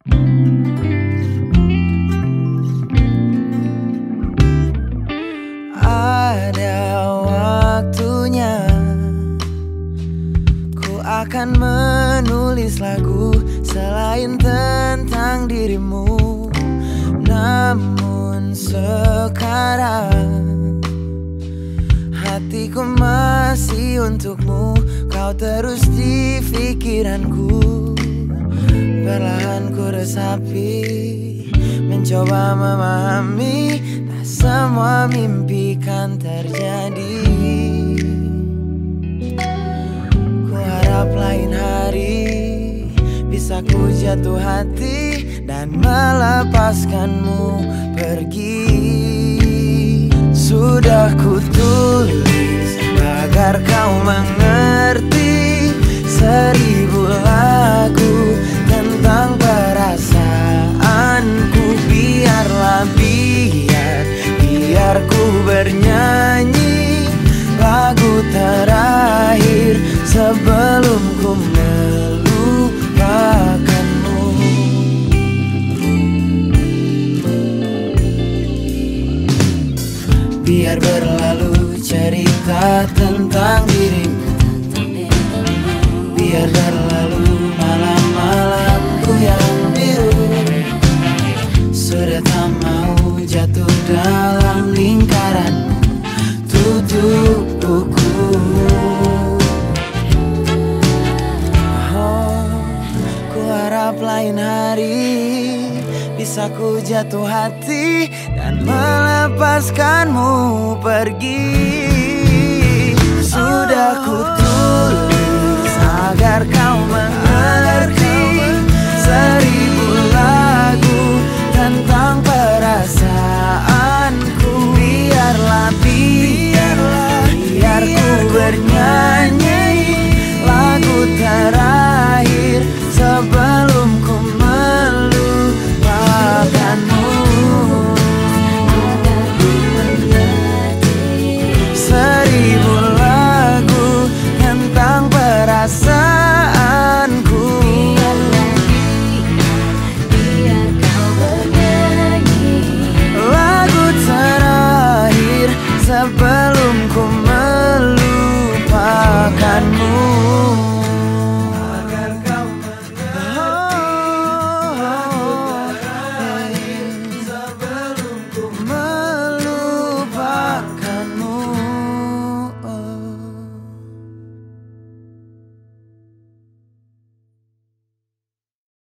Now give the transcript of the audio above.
Ada waktunya Ku akan menulis lagu Selain tentang dirimu. Namun sekarang Hatiku masih untukmu. Kau terus di pikiranku Perlahan ku resapi Mencoba memahami Tak semua mimpi kan terjadi. Ku harap lain hari Bisa ku jatuh hati Dan melepaskanmu pergi. Sudah ku Biar berlalu cerita tentang dirimu Biar berlalu malam-malamku yang biru. Sudah tak mau jatuh dalam lingkaran Tutup buku Oh, ku harap lain hari bisa ku jatuh hati dan melepaskanmu pergi. Sudah ku tulis agar kau mengerti Seribu lagu tentang perasaanku. Biarlah, biarlah, biar ku bernyanyi. sebelum ku melupakanmu.